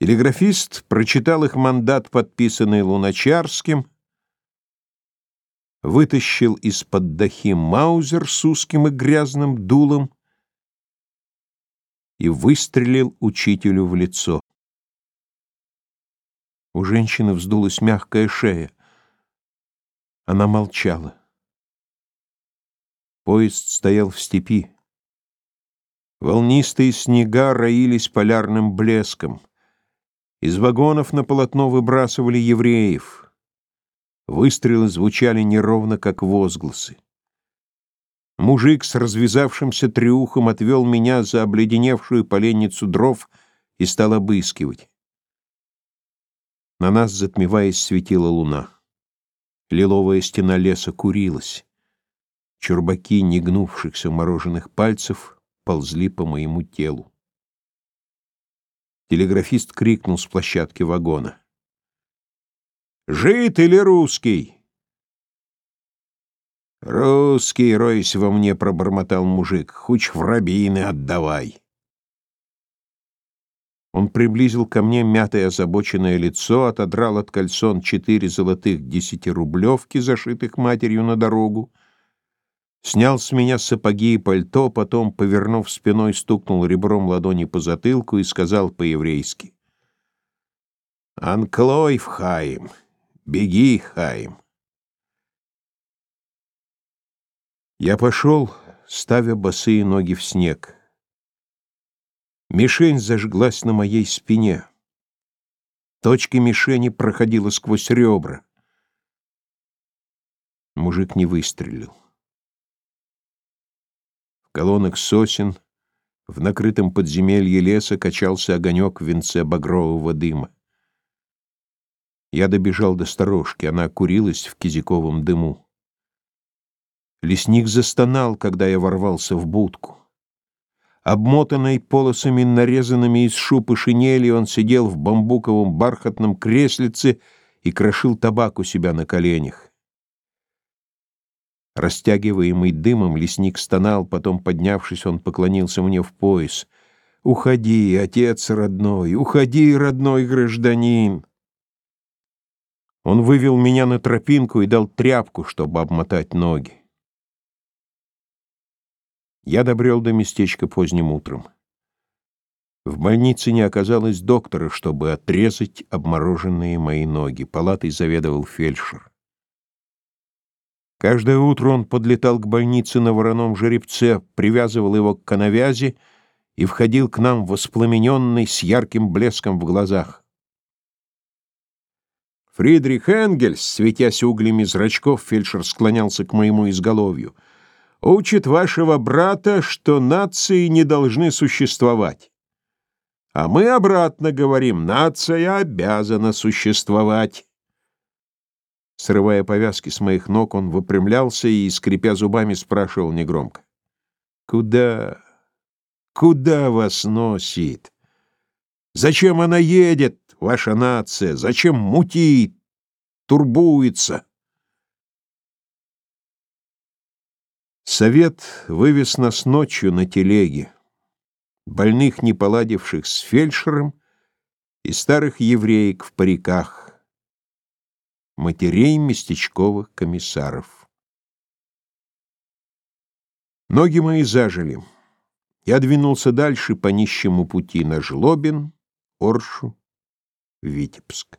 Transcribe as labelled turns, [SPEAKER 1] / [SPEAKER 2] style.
[SPEAKER 1] Телеграфист прочитал их мандат, подписанный Луначарским, вытащил из-под дахи маузер с узким и грязным дулом и выстрелил учителю в лицо. У женщины вздулась мягкая шея. Она молчала. Поезд стоял в степи. Волнистые снега роились полярным блеском. Из вагонов на полотно выбрасывали евреев. Выстрелы звучали неровно, как возгласы. Мужик с развязавшимся трюхом отвел меня за обледеневшую поленницу дров и стал обыскивать. На нас, затмеваясь, светила луна. Лиловая стена леса курилась. Чурбаки негнувшихся мороженых пальцев ползли по моему телу. Телеграфист крикнул с площадки вагона. «Жид или русский?» «Русский, ройся во мне», — пробормотал мужик, — «хуч в рабины отдавай». Он приблизил ко мне мятое озабоченное лицо, отодрал от кольцон четыре золотых десятирублевки, зашитых матерью на дорогу, снял с меня сапоги и пальто, потом, повернув спиной, стукнул ребром ладони по затылку и сказал по-еврейски. «Анклой Хаим! Беги, Хаим!» Я пошел, ставя босые ноги в снег. Мишень зажглась на моей спине. Точка мишени проходила сквозь ребра. Мужик не выстрелил колонок сосен, в накрытом подземелье леса качался огонек в венце багрового дыма. Я добежал до сторожки, она курилась в кизиковом дыму. Лесник застонал, когда я ворвался в будку. Обмотанный полосами, нарезанными из шуб шинели, он сидел в бамбуковом бархатном креслице и крошил табак у себя на коленях. Растягиваемый дымом, лесник стонал, потом, поднявшись, он поклонился мне в пояс. «Уходи, отец родной, уходи, родной гражданин!» Он вывел меня на тропинку и дал тряпку, чтобы обмотать ноги. Я добрел до местечка поздним утром. В больнице не оказалось доктора, чтобы отрезать обмороженные мои ноги. Палатой заведовал фельдшер. Каждое утро он подлетал к больнице на вороном жеребце, привязывал его к коновязи и входил к нам воспламененный с ярким блеском в глазах. Фридрих Энгельс, светясь углями зрачков, фельдшер склонялся к моему изголовью, учит вашего брата, что нации не должны существовать. А мы обратно говорим, нация обязана существовать. Срывая повязки с моих ног, он выпрямлялся и, скрипя зубами, спрашивал негромко. «Куда? Куда вас носит? Зачем она едет, ваша нация? Зачем мутит, турбуется?» Совет вывез нас ночью на телеге, больных, не поладивших с фельдшером, и старых евреек в париках, матерей местечковых комиссаров. Ноги мои зажили. Я двинулся дальше по нищему пути на Жлобин, Оршу, Витебск.